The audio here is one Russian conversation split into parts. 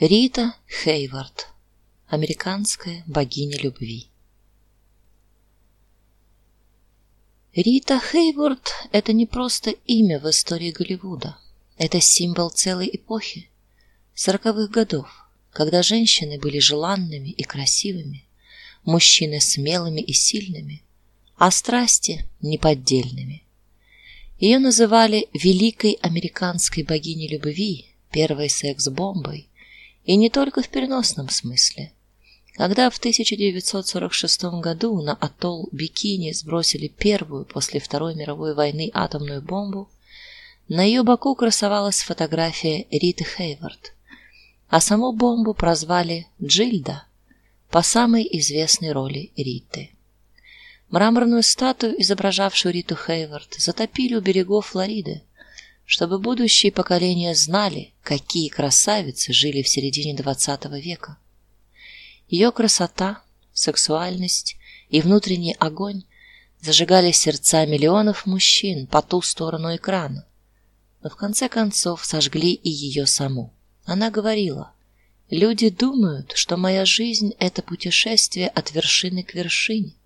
Рита Хейвард, американская богиня любви. Рита Хейвард это не просто имя в истории Голливуда. Это символ целой эпохи сороковых годов, когда женщины были желанными и красивыми, мужчины смелыми и сильными, а страсти неподдельными. Ее называли великой американской богиней любви, первой секс-бомбой и не только в переносном смысле. Когда в 1946 году на атолл Бикини сбросили первую после Второй мировой войны атомную бомбу, на ее боку красовалась фотография Риты Хейвард, а саму бомбу прозвали Джильда по самой известной роли Риты. Мраморную статую, изображавшую Риту Хейвард, затопили у берегов Флориды чтобы будущие поколения знали, какие красавицы жили в середине XX века. Ее красота, сексуальность и внутренний огонь зажигали сердца миллионов мужчин по ту сторону экрана. Но в конце концов сожгли и ее саму. Она говорила: "Люди думают, что моя жизнь это путешествие от вершины к вершине,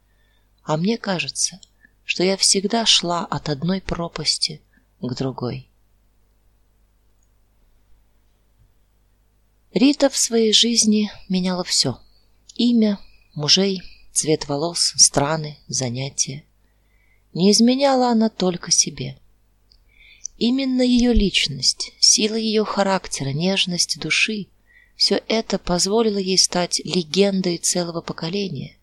а мне кажется, что я всегда шла от одной пропасти к другой". Рита в своей жизни меняла все: имя, мужей, цвет волос, страны, занятия. Не изменяла она только себе. Именно ее личность, сила ее характера, нежность души все это позволило ей стать легендой целого поколения,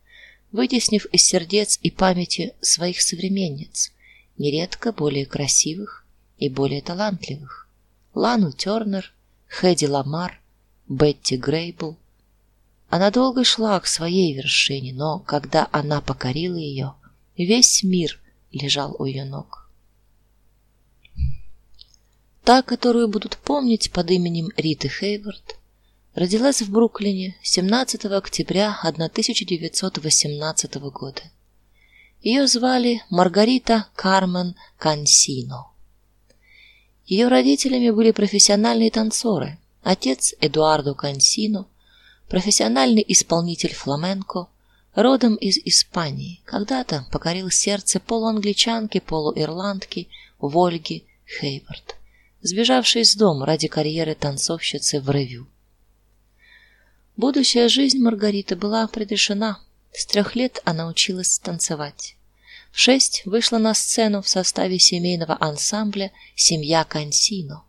вытеснив из сердец и памяти своих современниц, нередко более красивых и более талантливых: Лану Тернер, Хэди Ламар, Бетти Грейбл. Она долго шла к своей вершине, но когда она покорила ее, весь мир лежал у ее ног. Та, которую будут помнить под именем Риты Хейвард, родилась в Бруклине 17 октября 1918 года. Ее звали Маргарита Кармен Кансино. Ее родителями были профессиональные танцоры, Отец Эдуардо Кансино, профессиональный исполнитель фламенко, родом из Испании, когда-то покорил сердце полуангличанки, полуирландки Вольги Хейвард, сбежавшей из дома ради карьеры танцовщицы в ревю. Будущая жизнь Маргариты была предрешена. С трех лет она училась танцевать. В шесть вышла на сцену в составе семейного ансамбля Семья Кансино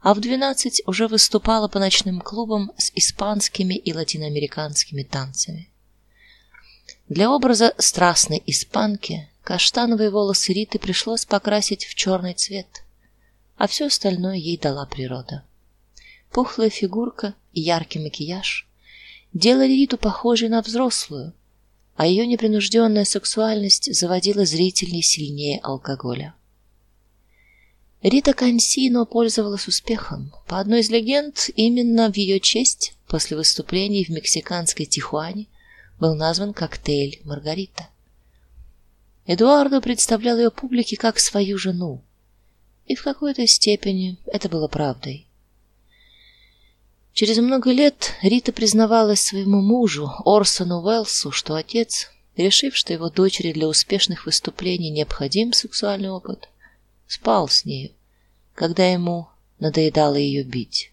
а в 12 уже выступала по ночным клубам с испанскими и латиноамериканскими танцами. Для образа страстной испанки каштановые волосы Риты пришлось покрасить в черный цвет, а все остальное ей дала природа. Пухлая фигурка и яркий макияж делали Риту похожей на взрослую, а ее непринужденная сексуальность заводила зрителей сильнее алкоголя. Рита Кансино пользовалась успехом. По одной из легенд, именно в ее честь после выступлений в мексиканской Тихуане был назван коктейль Маргарита. Эдуардо представлял ее публике как свою жену, и в какой-то степени это было правдой. Через много лет Рита признавалась своему мужу Орсону Уэллсу, что отец, решив, что его дочери для успешных выступлений необходим сексуальный опыт, спал с ней, когда ему надоедало ее бить.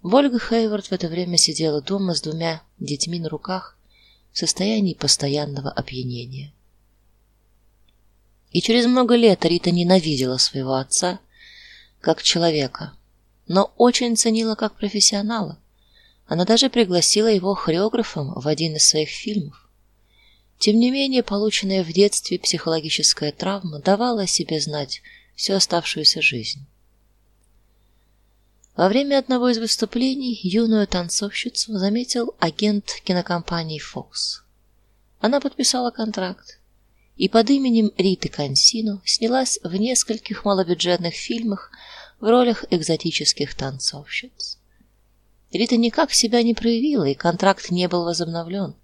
Вольга Хейвард в это время сидела дома с двумя детьми на руках в состоянии постоянного опьянения. И через много лет Рита ненавидела своего отца как человека, но очень ценила как профессионала. Она даже пригласила его хореографом в один из своих фильмов. Тем не менее, полученная в детстве психологическая травма давала о себе знать всю оставшуюся жизнь. Во время одного из выступлений юную танцовщицу заметил агент кинокомпании Fox. Она подписала контракт и под именем Риты Кансино снялась в нескольких малобюджетных фильмах в ролях экзотических танцовщиц. Рита никак себя не проявила, и контракт не был возобновлен.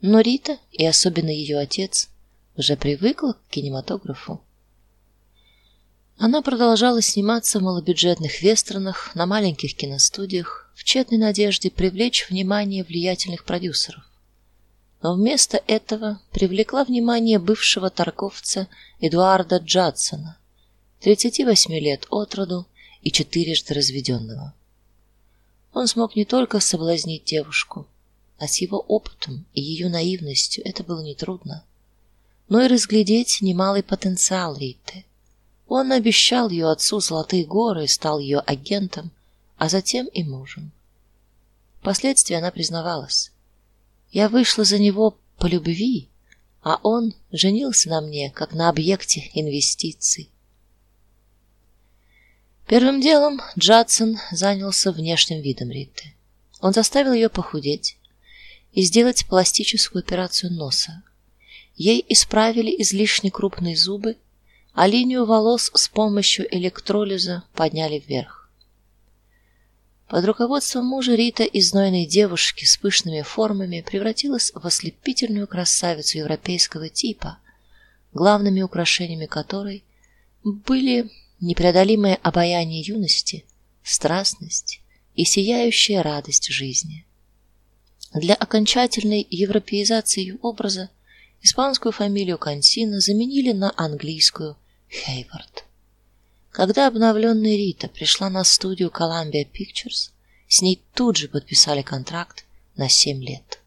Но Рита, и особенно ее отец, уже привыкла к кинематографу. Она продолжала сниматься в малобюджетных вестернах на маленьких киностудиях в тщетной надежде привлечь внимание влиятельных продюсеров. Но вместо этого привлекла внимание бывшего торговца Эдуарда Джадсона, 38 лет от роду и четырежды разведенного. Он смог не только соблазнить девушку, а с его опытом и ее наивностью это было не трудно, но и разглядеть немалый потенциал Риты. Он обещал ее отцу золотые горы стал ее агентом, а затем и мужем. Впоследствии она признавалась: "Я вышла за него по любви, а он женился на мне как на объекте инвестиций". Первым делом Джадсон занялся внешним видом Риты. Он заставил ее похудеть и сделать пластическую операцию носа. Ей исправили излишне крупные зубы а линию волос с помощью электролиза подняли вверх. Под руководством мужа Рита из знойной девушки с пышными формами превратилась в ослепительную красавицу европейского типа, главными украшениями которой были непреодолимое обаяние юности, страстность и сияющая радость жизни. Для окончательной европеизации образа испанскую фамилию Кансина заменили на английскую Хейвард. Когда обновленная Рита пришла на студию Columbia Pictures, с ней тут же подписали контракт на семь лет.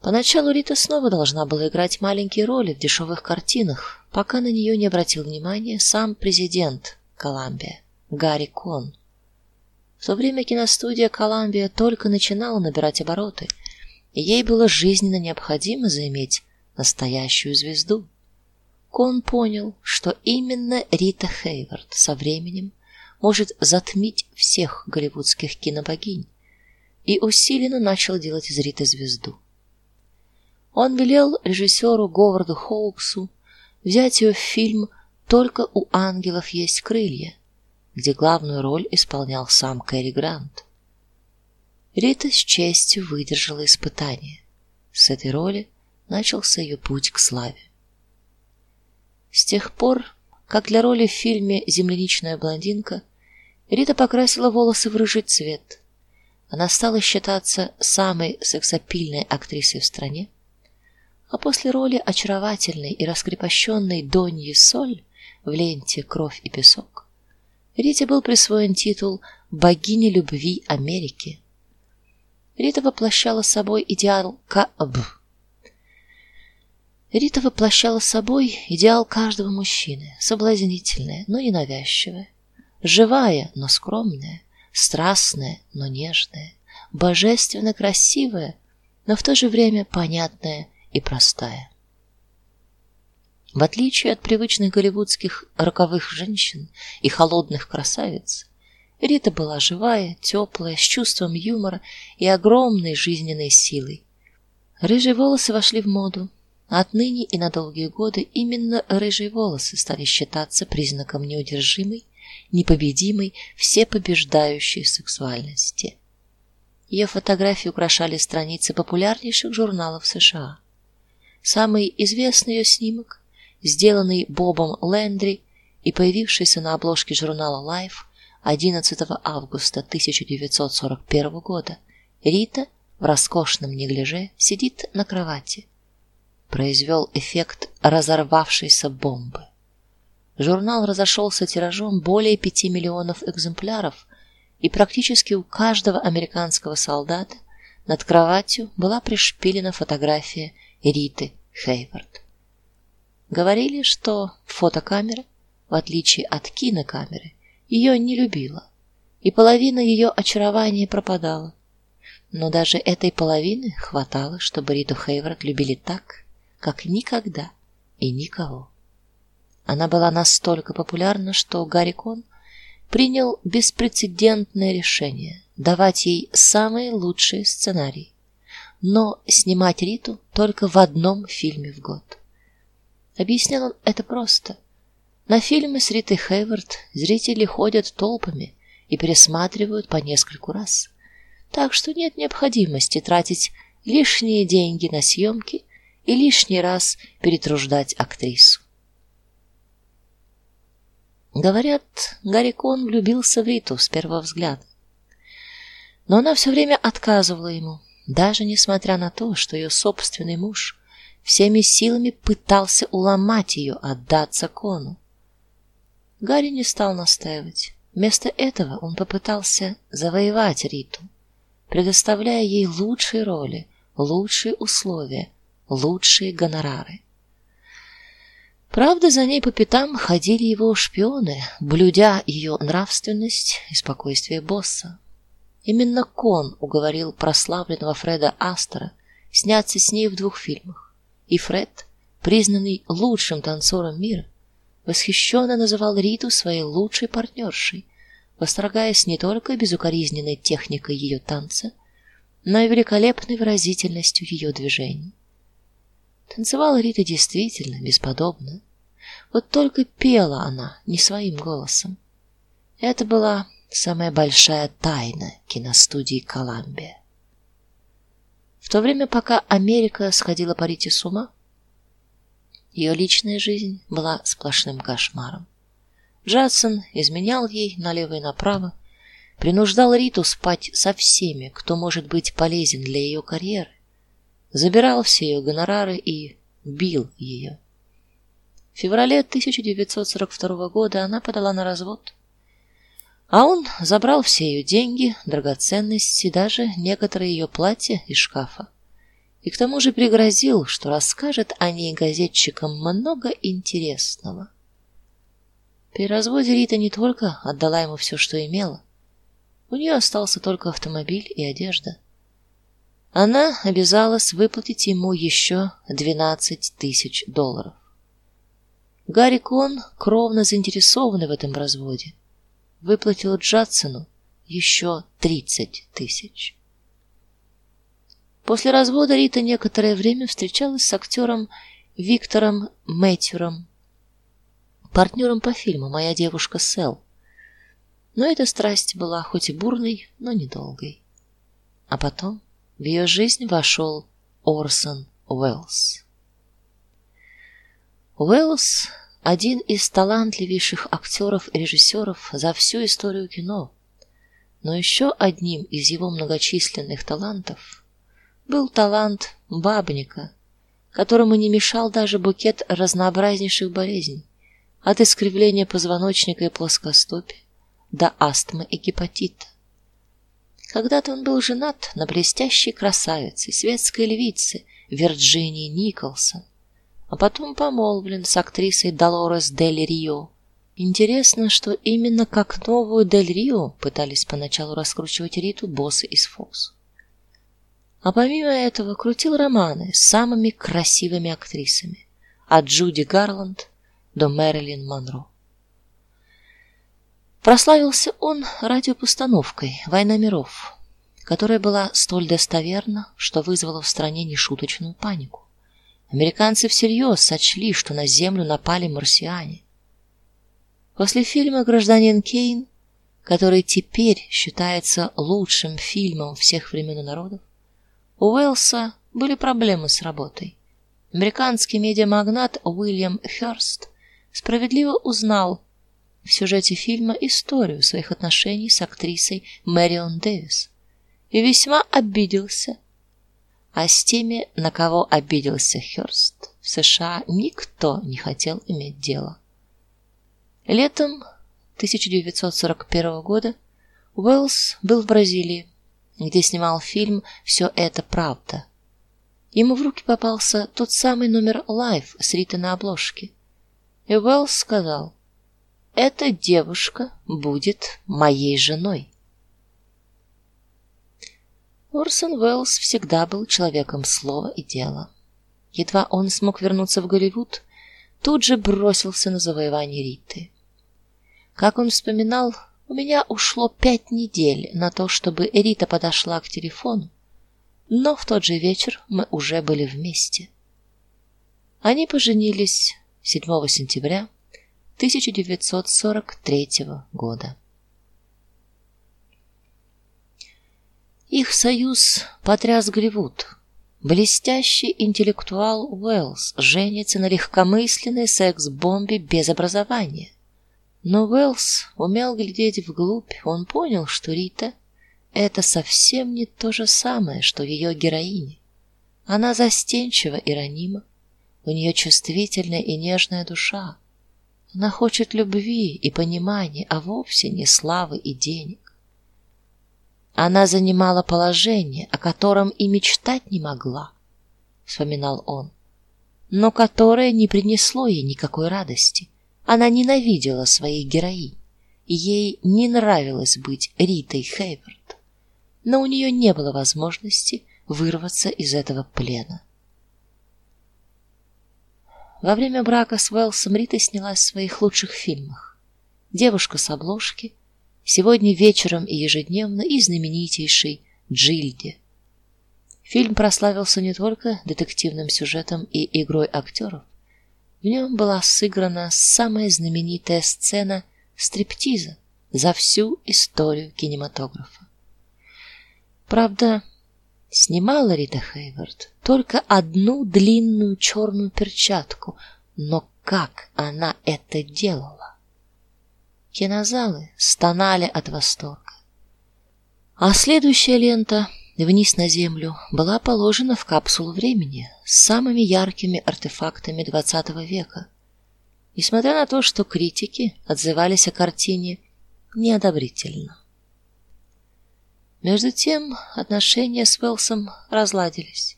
Поначалу Рита снова должна была играть маленькие роли в дешевых картинах, пока на нее не обратил внимания сам президент Columbia Гарри Кон. В то время киностудия Columbia только начинала набирать обороты, и ей было жизненно необходимо заиметь настоящую звезду. Кон понял, что именно Рита Хейвард со временем может затмить всех голливудских кинобогинь, и усиленно начал делать из Риты звезду. Он велел режиссеру Говарду Хоуксу взять ее в фильм Только у ангелов есть крылья, где главную роль исполнял сам Кэрри Грант. Рита с честью выдержала испытание. С этой роли начался ее путь к славе. С тех пор, как для роли в фильме Земляничная блондинка, Рита покрасила волосы в рыжий цвет. Она стала считаться самой сексапильной актрисой в стране. А после роли очаровательной и раскрепощенной Доньи Соль в ленте Кровь и песок Рите был присвоен титул богини любви Америки. Рита воплощала собой идеал КБ Рита воплощала собой идеал каждого мужчины, соблазнительная, но не навязчивая, живая, но скромная, страстная, но нежная, божественно красивая, но в то же время понятная и простая. В отличие от привычных голливудских роковых женщин и холодных красавиц, Рита была живая, теплая, с чувством юмора и огромной жизненной силой. Рыжие волосы вошли в моду, Отныне и на долгие годы именно рыжие волосы стали считаться признаком неудержимой, непобедимой, всепобеждающей сексуальности. Ее фотографии украшали страницы популярнейших журналов США. Самый известный ее снимок, сделанный Бобом Лендри и появившийся на обложке журнала Life 11 августа 1941 года, Рита в роскошном неглиже сидит на кровати произвел эффект разорвавшейся бомбы. Журнал разошелся тиражом более пяти миллионов экземпляров, и практически у каждого американского солдата над кроватью была пришпилена фотография Риты Хейвард. Говорили, что фотокамера, в отличие от кинокамеры, ее не любила, и половина ее очарования пропадала. Но даже этой половины хватало, чтобы Риту Хейвард любили так, как никогда и никого. Она была настолько популярна, что Гарри Кон принял беспрецедентное решение давать ей самые лучшие сценарии, но снимать Риту только в одном фильме в год. Объяснял он это просто. На фильмы с Ритой Хейвард зрители ходят толпами и пересматривают по нескольку раз. Так что нет необходимости тратить лишние деньги на съемки и лишний раз перетруждать актрису. Говорят, Гарри влюбился в Риту с первого взгляда. Но она все время отказывала ему, даже несмотря на то, что ее собственный муж всеми силами пытался уломать ее отдаться Кону. Гарри не стал настаивать. Вместо этого он попытался завоевать Риту, предоставляя ей лучшие роли, лучшие условия, лучшие гонорары. Правда, за ней по пятам ходили его шпионы, блюдя ее нравственность и спокойствие босса. Именно Кон уговорил прославленного Фреда Астера сняться с ней в двух фильмах. И Фред, признанный лучшим танцором мира, восхищенно называл Риту своей лучшей партнершей, восторгаясь не только безукоризненной техникой ее танца, но и великолепной выразительностью ее движений. Танцевала Рита действительно бесподобно. Вот только пела она не своим голосом. Это была самая большая тайна киностудии Коламбия. В то время, пока Америка сходила по Рите с ума, ее личная жизнь была сплошным кошмаром. Джадсон изменял ей налево и направо, принуждал Риту спать со всеми, кто может быть полезен для ее карьеры, забирал все ее гонорары и бил ее. В феврале 1942 года она подала на развод. А он забрал все ее деньги, драгоценности, даже некоторые ее платья из шкафа. И к тому же пригрозил, что расскажет о ней газетчикам много интересного. При разводе Рита не только отдала ему все, что имела. У нее остался только автомобиль и одежда. Она обязалась выплатить ему еще 12 тысяч долларов. Гарри Кон, кровно заинтересованный в этом разводе, выплатил Джадсону еще 30 тысяч. После развода Рита некоторое время встречалась с актером Виктором Мэтьюром, партнером по фильму Моя девушка Сэл. Но эта страсть была хоть и бурной, но недолгой. А потом в ее жизнь вошел Орсон Уэллс. Уэллс один из талантливейших актеров и режиссеров за всю историю кино. Но еще одним из его многочисленных талантов был талант бабника, которому не мешал даже букет разнообразнейших болезней, от искривления позвоночника и плоскостопия до астмы и гепатита. Когда-то он был женат на блестящей красавице, светской львице Вирджинии Николсон, а потом помолвлен с актрисой Долорес Дель Рио. Интересно, что именно как новую Дель Рио пытались поначалу раскручивать Риту боссы из Фокс. А помимо этого крутил романы с самыми красивыми актрисами, от Джуди Гарланд до Мэрилин Монро. Прославился он радиопостановкой Война миров, которая была столь достоверна, что вызвала в стране нешуточную панику. Американцы всерьез сочли, что на Землю напали марсиане. После фильма Гражданин Кейн, который теперь считается лучшим фильмом всех времен и народов, у Уэллса были проблемы с работой. Американский медиамагнат Уильям Хёрст справедливо узнал в сюжете фильма историю своих отношений с актрисой Мэрион Дэвис и весьма обиделся а с теми, на кого обиделся Хёрст, в США никто не хотел иметь дело. Летом 1941 года Уэллс был в Бразилии, где снимал фильм «Все это правда». Ему в руки попался тот самый номер Life с Ритой на обложке. И Уэллс сказал: "Эта девушка будет моей женой". Орсон Уэллс всегда был человеком слова и дела. Едва он смог вернуться в Голливуд, тут же бросился на завоевание Риты. Как он вспоминал, у меня ушло пять недель на то, чтобы Рита подошла к телефону, но в тот же вечер мы уже были вместе. Они поженились 7 сентября 1943 года. Их союз потряс Голливуд. Блестящий интеллектуал Уэллс женится на легкомысленной секс-бомбе без образования. Но Уэллс умел глядеть вглубь. Он понял, что Рита это совсем не то же самое, что ее героиня. Она застенчива и ранима. У нее чувствительная и нежная душа. Она хочет любви и понимания, а вовсе не славы и денег. Она занимала положение, о котором и мечтать не могла, вспоминал он, но которое не принесло ей никакой радости. Она ненавидела своих героинь, ей не нравилось быть Ритой Хейвард. Но у нее не было возможности вырваться из этого плена. Во время брака с Уэлсом Рита снялась в своих лучших фильмах: "Девушка с обложки", "Сегодня вечером и ежедневно" и знаменитейший "Джильде". Фильм прославился не только детективным сюжетом и игрой актеров. В нем была сыграна самая знаменитая сцена стриптиза за всю историю кинематографа. Правда, Снимала Рита Хейвард только одну длинную черную перчатку, но как она это делала? Кинозалы стонали от восторга. А следующая лента вниз на землю была положена в капсулу времени с самыми яркими артефактами XX века. Несмотря на то, что критики отзывались о картине неодобрительно. Между тем, отношения с Уэлсом разладились.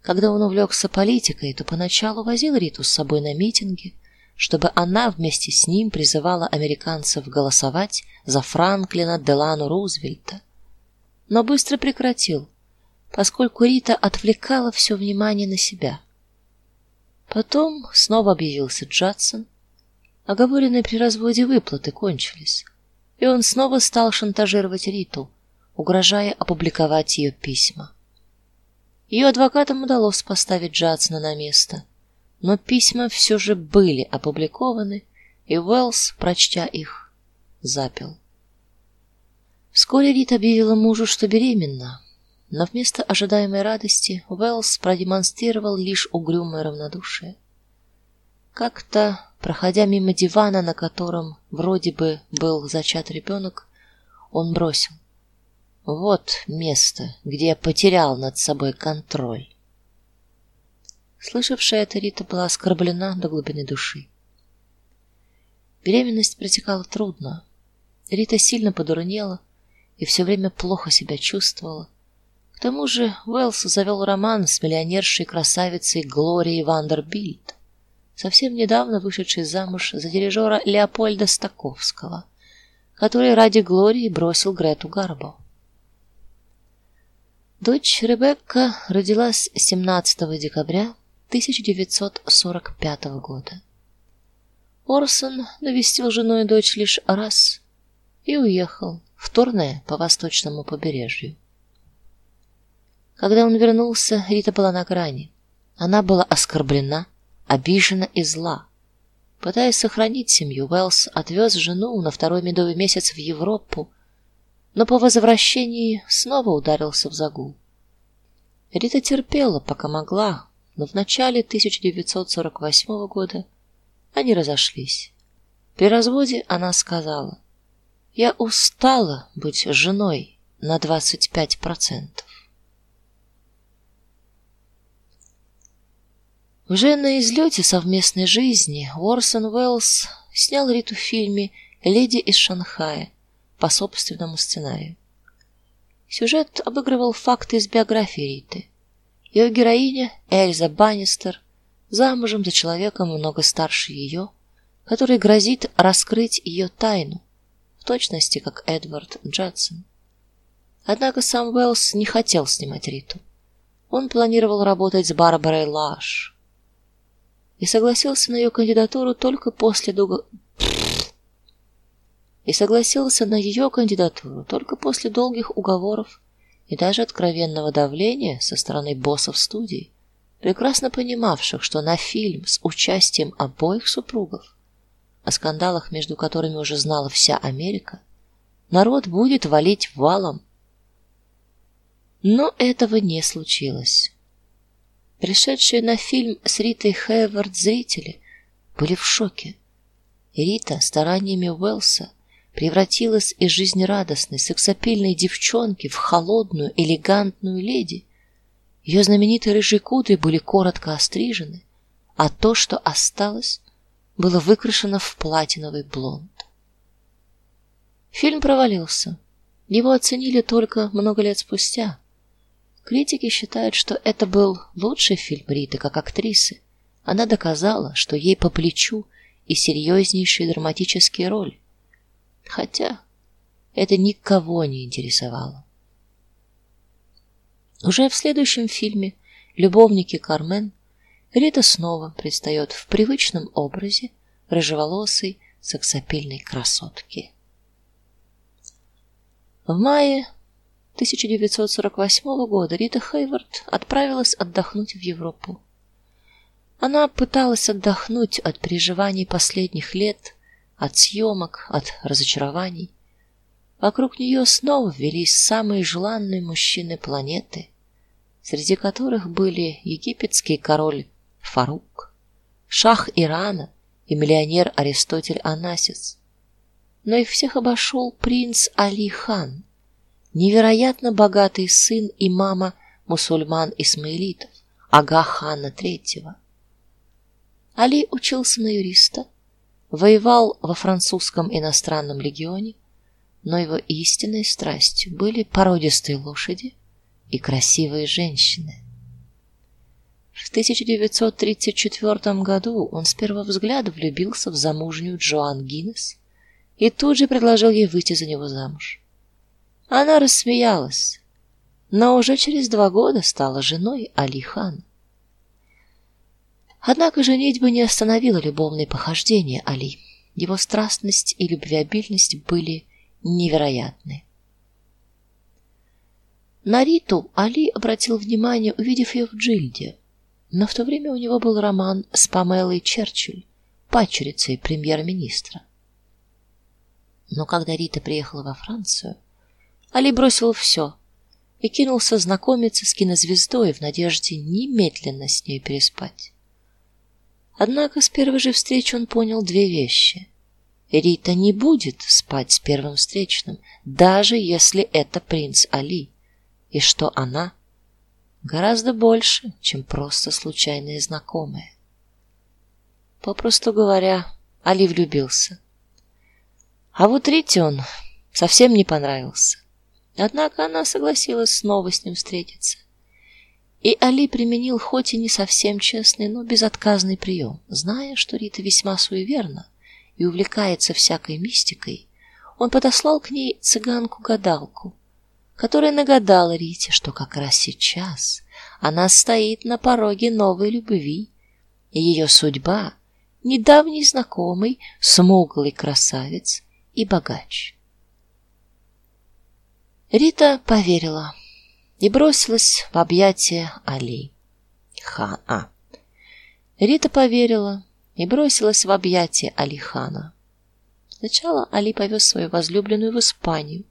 Когда он увлекся политикой, то поначалу возил Риту с собой на митинги, чтобы она вместе с ним призывала американцев голосовать за Франклина Делано Рузвельта. Но быстро прекратил, поскольку Рита отвлекала все внимание на себя. Потом снова объявился Джадсон. Оговоренные при разводе выплаты кончились, и он снова стал шантажировать Риту угрожая опубликовать ее письма. Ее адвокатам удалось поставить Джадсона на место, но письма все же были опубликованы, и Уэллс, прочтя их, запил. Вскоре Рит объявила мужу, что беременна, но вместо ожидаемой радости Уэллс продемонстрировал лишь угрюмое равнодушие. Как-то, проходя мимо дивана, на котором вроде бы был зачат ребенок, он бросил: вот место, где я потерял над собой контроль. Слышавшая это Рита была оскорблена до глубины души. Беременность протекала трудно. Рита сильно подурнела и все время плохо себя чувствовала. К тому же Уэллс завел роман с миллионершей красавицей Глорией Вандербильд, совсем недавно вышедшей замуж за дирижера Леопольда Стаковского, который ради Глории бросил Грету Гарбо. Дочь Ребекка родилась 17 декабря 1945 года. Орсон навестил жену и дочь лишь раз и уехал в Торне по восточному побережью. Когда он вернулся, Рита была на грани. Она была оскорблена, обижена и зла. Пытаясь сохранить семью, Уэллс отвез жену на второй медовый месяц в Европу но по возвращении снова ударился в загул. Рита терпела, пока могла, но в начале 1948 года они разошлись. При разводе она сказала: "Я устала быть женой на 25%". Уже на излете совместной жизни Уорсон Уэллс снял Риту в фильме Леди из Шанхая по собственному сценарию. Сюжет обыгрывал факты из биографии Риты. Ее героиня Эльза Баннистер замужем за человеком много старше ее, который грозит раскрыть ее тайну, в точности как Эдвард Джадсон. Однако сам Уэллс не хотел снимать Риту. Он планировал работать с Барбарой Лаш и согласился на ее кандидатуру только после долго и согласился на ее кандидатуру только после долгих уговоров и даже откровенного давления со стороны боссов студии, прекрасно понимавших, что на фильм с участием обоих супругов, о скандалах между которыми уже знала вся Америка, народ будет валить валом. Но этого не случилось. Пришедшие на фильм с Ритой Хейвард зрители были в шоке. Рита стараниями Уэлса превратилась из жизнерадостной, сексапильной девчонки в холодную, элегантную леди. Ее знаменитые рыжие кудри были коротко острижены, а то, что осталось, было выкрашено в платиновый блонд. Фильм провалился. Его оценили только много лет спустя. Критики считают, что это был лучший фильм Риты как актрисы. Она доказала, что ей по плечу и серьезнейшая драматическая роль. Хотя это никого не интересовало. Уже в следующем фильме Любовники Кармен Рита снова предстает в привычном образе рыжеволосой сексапильной красотки. В мае 1948 года Рита Хейвард отправилась отдохнуть в Европу. Она пыталась отдохнуть от переживаний последних лет, от съемок, от разочарований. Вокруг нее снова велись самые желанные мужчины планеты, среди которых были египетский король Фарук, шах Ирана и миллионер Аристотель Анасис. Но их всех обошел принц Али хан, невероятно богатый сын имама мусульман-исмаилитов, ага хана третьего. Али учился на юриста, воевал во французском иностранном легионе, но его истинной страстью были породистые лошади и красивые женщины. В 1934 году он с первого взгляда влюбился в замужнюю Джоан Гиннес и тут же предложил ей выйти за него замуж. Она рассмеялась, но уже через два года стала женой Али хана. Однако женитьба не остановила любовные похождения Али. Его страстность и любвеобильность были невероятны. На Риту Али обратил внимание, увидев ее в Джильде. Но в то время у него был роман с Памелой Черчилль, падчерицей премьер-министра. Но когда Рита приехала во Францию, Али бросил все и кинулся знакомиться с кинозвездой в надежде немедленно с ней переспать. Однако с первой же встречи он понял две вещи. Рита не будет спать с первым встречным, даже если это принц Али, и что она гораздо больше, чем просто случайные знакомые. Попросту говоря, Али влюбился. А вот Рите он совсем не понравился. Однако она согласилась снова с ним встретиться. И Али применил хоть и не совсем честный, но безотказный прием. Зная, что Рита весьма суеверна и увлекается всякой мистикой, он подослал к ней цыганку-гадалку, которая нагадала Рите, что как раз сейчас она стоит на пороге новой любви, и ее судьба недавний знакомый, смуглый красавец и богач. Рита поверила и бросилась в объятия Али. Хана. Рита поверила и бросилась в объятия Алихана. Сначала Али повез свою возлюбленную в Испанию,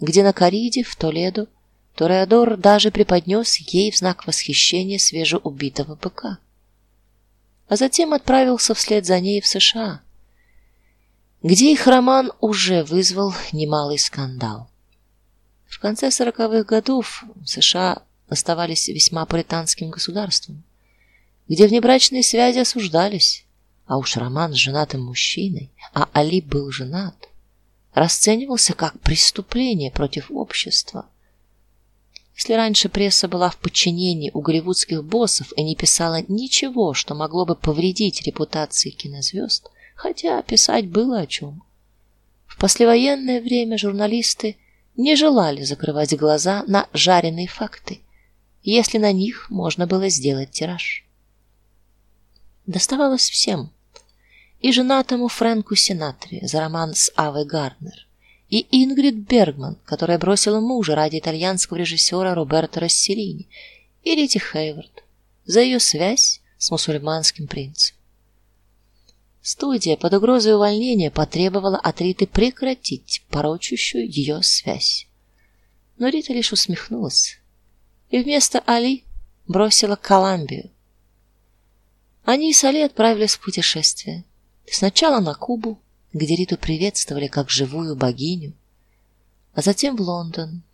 где на кориде в Толедо Тореадор даже преподнес ей в знак восхищения свежеубитого быка. А затем отправился вслед за ней в США, где их роман уже вызвал немалый скандал. В конце сороковых годов США оставались весьма пуританским государством, где внебрачные связи осуждались, а уж роман с женатым мужчиной, а Али был женат, расценивался как преступление против общества. Если раньше пресса была в подчинении у голливудских боссов и не писала ничего, что могло бы повредить репутации кинозвезд, хотя писать было о чем. В послевоенное время журналисты не желали закрывать глаза на жареные факты, если на них можно было сделать тираж. Доставалось всем: и женатому Фрэнку Синатри за роман с Авой Гарднер, и Ингрид Бергман, которая бросила мужа ради итальянского режиссера Роберто Росселлини, и Рити Хейвард за ее связь с мусульманским принцем. Студия под угрозой увольнения потребовала от Риты прекратить порочащую ее связь. Но Рита лишь усмехнулась и вместо Али бросила Колумбию. Они с Али отправились в путешествие. Сначала на Кубу, где Риту приветствовали как живую богиню, а затем в Лондон.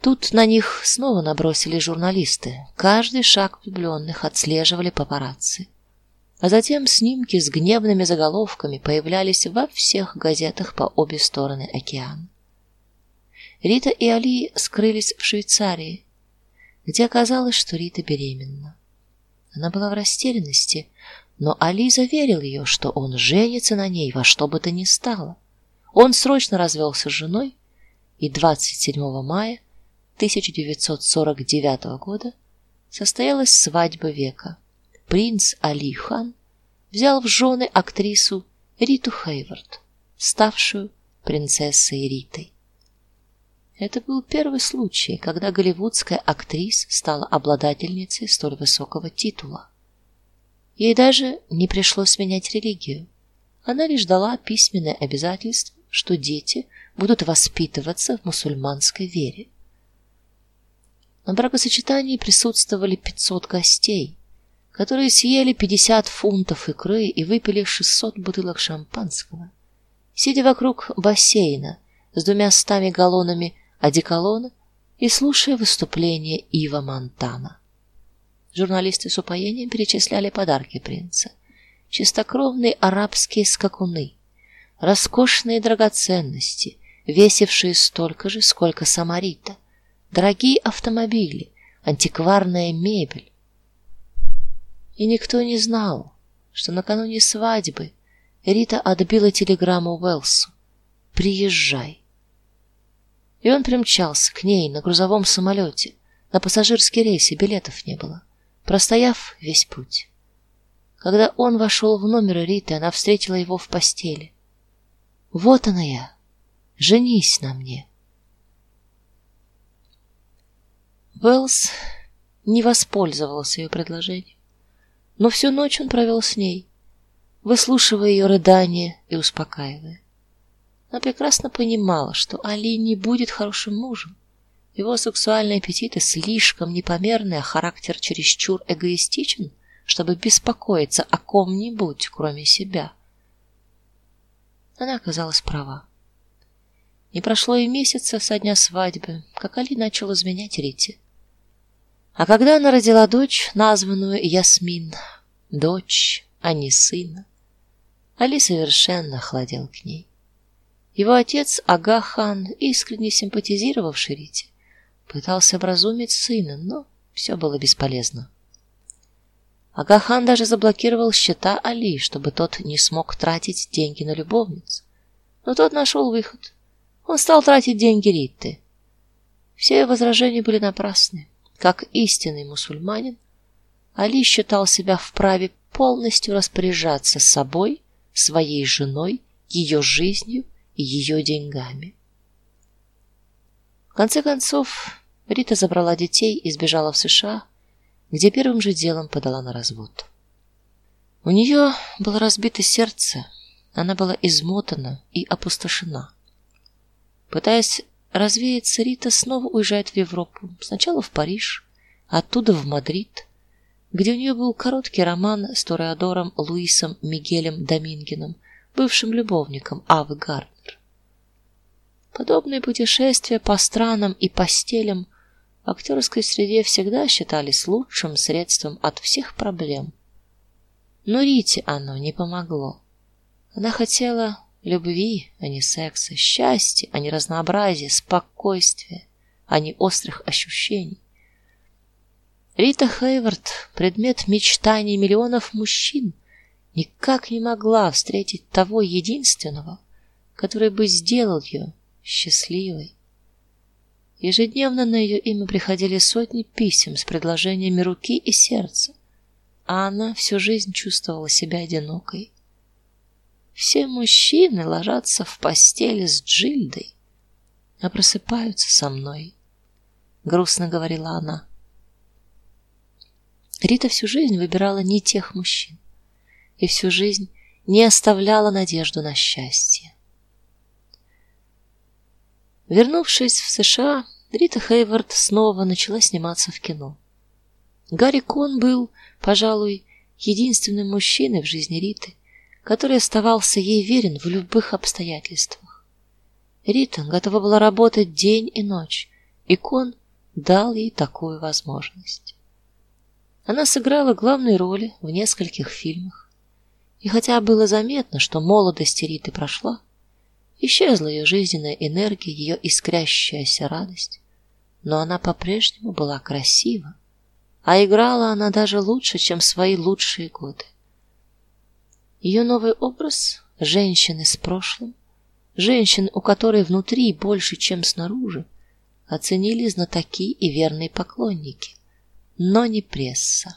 Тут на них снова набросили журналисты. Каждый шаг влюбленных отслеживали папарацци. А затем снимки с гневными заголовками появлялись во всех газетах по обе стороны океана. Рита и Али скрылись в Швейцарии, где оказалось, что Рита беременна. Она была в растерянности, но Али заверил ее, что он женится на ней во что бы то ни стало. Он срочно развелся с женой, и 27 мая 1949 года состоялась свадьба века принц Али хан взял в жены актрису Риту Хейвард, ставшую принцессой Ритой. Это был первый случай, когда голливудская актриса стала обладательницей столь высокого титула. Ей даже не пришлось менять религию. Она лишь дала письменное обязательство, что дети будут воспитываться в мусульманской вере. На бракосочетании присутствовали 500 гостей, которые съели 50 фунтов икры и выпили 600 бутылок шампанского, сидя вокруг бассейна с двумя стами галлонами одеколона и слушая выступление Ива Монтана. Журналисты с упоением перечисляли подарки принца: чистокровные арабские скакуны, роскошные драгоценности, весившие столько же, сколько самарита, дорогие автомобили, антикварная мебель, и никто не знал, что накануне свадьбы Рита отбила телеграмму Уэлсу: "Приезжай". И он примчался к ней на грузовом самолете. На пассажирский рейс и билетов не было, простояв весь путь. Когда он вошел в номер Риты, она встретила его в постели. Вот она я. Женись на мне. Уэлс не воспользовался ее предложением но всю ночь он провел с ней, выслушивая ее рыдания и успокаивая. Она прекрасно понимала, что Али не будет хорошим мужем. Его сексуальные аппетиты слишком непомерны, а характер чересчур эгоистичен, чтобы беспокоиться о ком-нибудь, кроме себя. Она оказалась права. Не прошло и месяца со дня свадьбы, как Али начал изменять Рите. А когда она родила дочь, названную Ясмин, дочь, а не сына, Али совершенно охладел к ней. Его отец Ага-хан, искренне симпатизировавший Рите, пытался образумить сына, но все было бесполезно. Ага-хан даже заблокировал счета Али, чтобы тот не смог тратить деньги на любовниц. Но тот нашел выход. Он стал тратить деньги Ритты. Все возражения были напрасны. Как истинный мусульманин, Али считал себя вправе полностью распоряжаться собой, своей женой, ее жизнью и ее деньгами. В конце концов, Рита забрала детей и сбежала в США, где первым же делом подала на развод. У нее было разбито сердце, она была измотана и опустошена. Пытаясь развеяться, Рита снова уезжает в Европу, сначала в Париж, оттуда в Мадрид, где у нее был короткий роман с Тореадором Луисом Мигелем Домингеном, бывшим любовником Авы Гарднер. Подобные путешествия по странам и постелям в актерской среде всегда считались лучшим средством от всех проблем. Но Рите оно не помогло. Она хотела любви, а не секса, счастья, а не разнообразия, спокойствия, а не острых ощущений. Рита Хейвард, предмет мечтаний миллионов мужчин, никак не могла встретить того единственного, который бы сделал ее счастливой. Ежедневно на ее имя приходили сотни писем с предложениями руки и сердца, а она всю жизнь чувствовала себя одинокой. Все мужчины ложатся в постели с Джильдой, а просыпаются со мной, грустно говорила она. Рита всю жизнь выбирала не тех мужчин и всю жизнь не оставляла надежду на счастье. Вернувшись в США, Рита Хейвард снова начала сниматься в кино. Гарри Кон был, пожалуй, единственным мужчиной в жизни Риты, который оставался ей верен в любых обстоятельствах. Рита готова была работать день и ночь, и Кон дал ей такую возможность. Она сыграла главные роли в нескольких фильмах. И хотя было заметно, что молодость Риты прошла, исчезла ее жизненная энергия, ее искрящаяся радость, но она по-прежнему была красива, а играла она даже лучше, чем свои лучшие годы. Ее новый образ женщины с прошлым, женщины, у которой внутри больше, чем снаружи, оценили знатоки и верные поклонники но не пресса.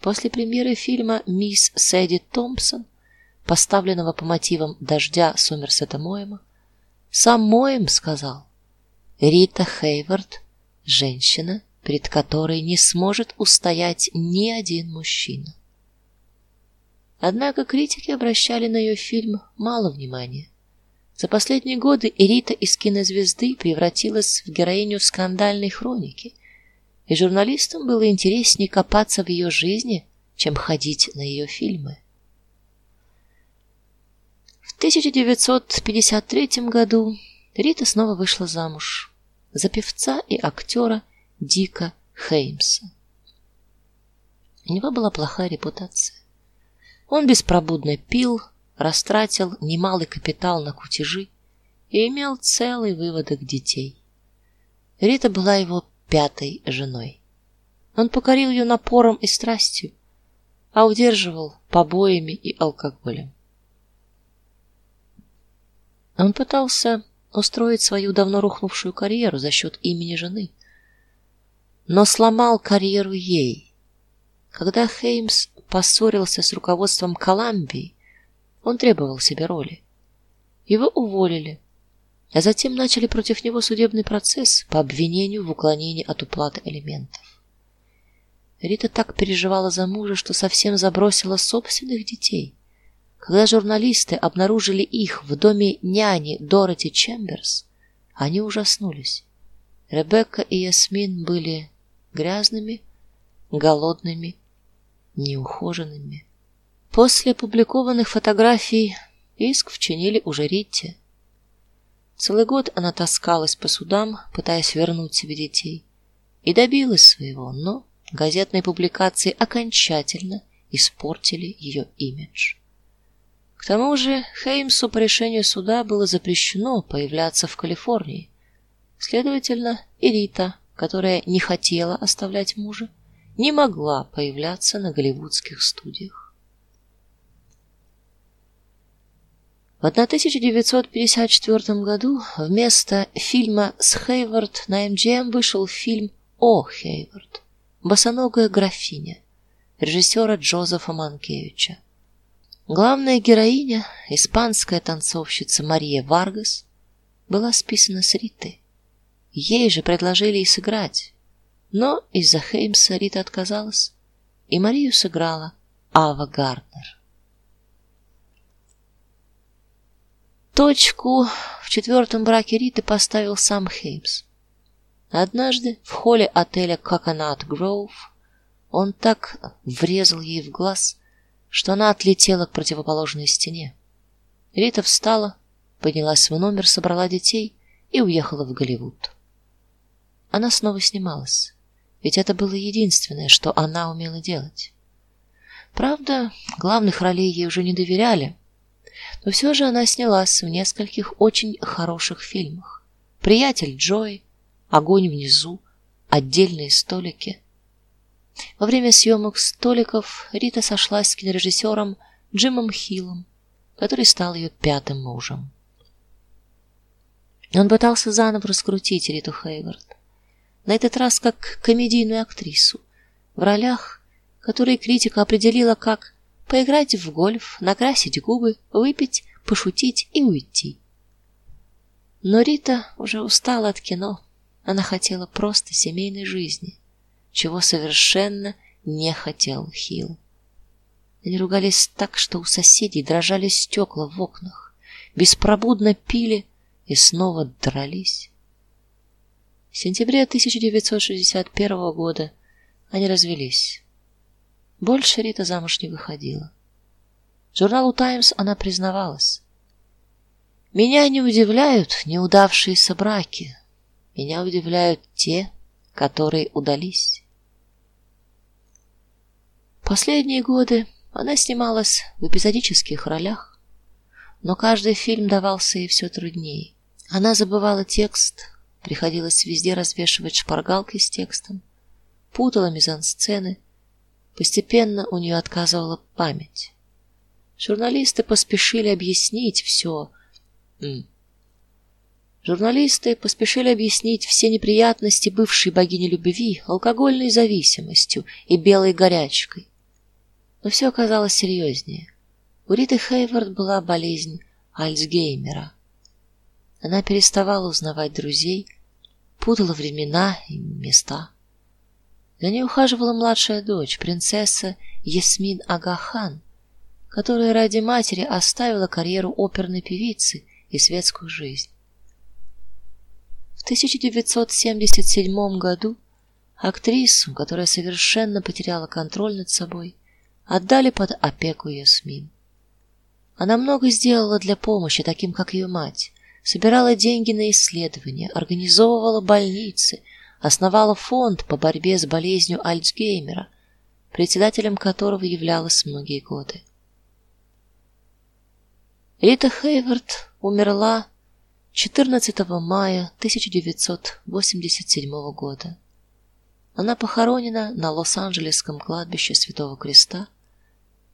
После премьеры фильма Мисс Сэдди Томпсон, поставленного по мотивам Дождя Сомерсета Моэма, сам Моэм сказал: "Рита Хейвард женщина, перед которой не сможет устоять ни один мужчина". Однако критики обращали на ее фильм мало внимания. За последние годы Рита из кинозвезды превратилась в героиню скандальной хроники – и журналистам было интереснее копаться в ее жизни, чем ходить на ее фильмы. В 1953 году Рита снова вышла замуж за певца и актера Дика Хеймса. У него была плохая репутация. Он беспробудно пил, растратил немалый капитал на кутежи и имел целый выводок детей. Рита была его пятой женой. Он покорил ее напором и страстью, а удерживал побоями и алкоголем. Он пытался устроить свою давно рухнувшую карьеру за счет имени жены, но сломал карьеру ей. Когда Хеймс поссорился с руководством Колумбии, он требовал себе роли. Его уволили, а затем начали против него судебный процесс по обвинению в уклонении от уплаты алиментов. Рита так переживала за мужа, что совсем забросила собственных детей. Когда журналисты обнаружили их в доме няни Дороти Чемберс, они ужаснулись. Ребекка и Ясмин были грязными, голодными, неухоженными. После опубликованных фотографий иск вчинили уже Ритте. Целый год она таскалась по судам, пытаясь вернуть себе детей, и добилась своего, но газетные публикации окончательно испортили ее имидж. К тому же Хеймсу по решению суда было запрещено появляться в Калифорнии. Следовательно, и Рита, которая не хотела оставлять мужа, не могла появляться на голливудских студиях. В 1954 году вместо фильма с Хейвард на MGM вышел фильм о Хейвард. Босоногая графиня режиссера Джозефа Манкевича. Главная героиня, испанская танцовщица Мария Варгас, была списана с Ритой. Ей же предложили и сыграть, но из-за Хеймса Рита отказалась, и Марию сыграла Ава Гарднер. Точку в четвертом браке Риты поставил сам Хеймс. Однажды в холле отеля Coconut Grove он так врезал ей в глаз, что она отлетела к противоположной стене. Рита встала, поднялась в номер, собрала детей и уехала в Голливуд. Она снова снималась, ведь это было единственное, что она умела делать. Правда, главных ролей ей уже не доверяли, но все же она снялась в нескольких очень хороших фильмах. Приятель Джой, Огонь внизу, Отдельные столики. Во время съемок столиков Рита сошлась с кинорежиссером Джимом Хиллом, который стал ее пятым мужем. Он пытался заново раскрутить Риту Хейвард. На этот раз как комедийную актрису в ролях, которые критика определила как поиграть в гольф, накрасить губы, выпить, пошутить и уйти. Но Рита уже устала от кино. Она хотела просто семейной жизни, чего совершенно не хотел Хилл. Они ругались так, что у соседей дрожали стекла в окнах, беспробудно пили и снова дрались. В сентябре 1961 года они развелись. Больше Рита замуж не выходила. Журналу Times она признавалась: "Меня не удивляют неудавшиеся браки. Меня удивляют те, которые удались". Последние годы она снималась в эпизодических ролях, но каждый фильм давался ей все труднее. Она забывала текст, приходилось везде развешивать шпаргалки с текстом, путала мизансцены, постепенно у нее отказывала память. Журналисты поспешили объяснить все. Журналисты поспешили объяснить все неприятности бывшей богини любви алкогольной зависимостью и белой горячкой. Но все оказалось серьезнее. У Риты Хейвард была болезнь Альцгеймера. Она переставала узнавать друзей, путала времена и места. За ней ухаживала младшая дочь, принцесса Ясмин Агахан, которая ради матери оставила карьеру оперной певицы и светскую жизнь. В 1977 году актрису, которая совершенно потеряла контроль над собой, отдали под опеку Ясмин. Она много сделала для помощи таким, как ее мать, собирала деньги на исследования, организовывала больницы, основала фонд по борьбе с болезнью Альцгеймера, председателем которого являлась многие годы. Рита Хейвард умерла 14 мая 1987 года. Она похоронена на Лос-Анджелесском кладбище Святого Креста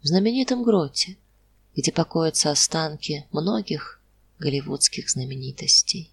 в знаменитом гроте, где покоятся останки многих голливудских знаменитостей.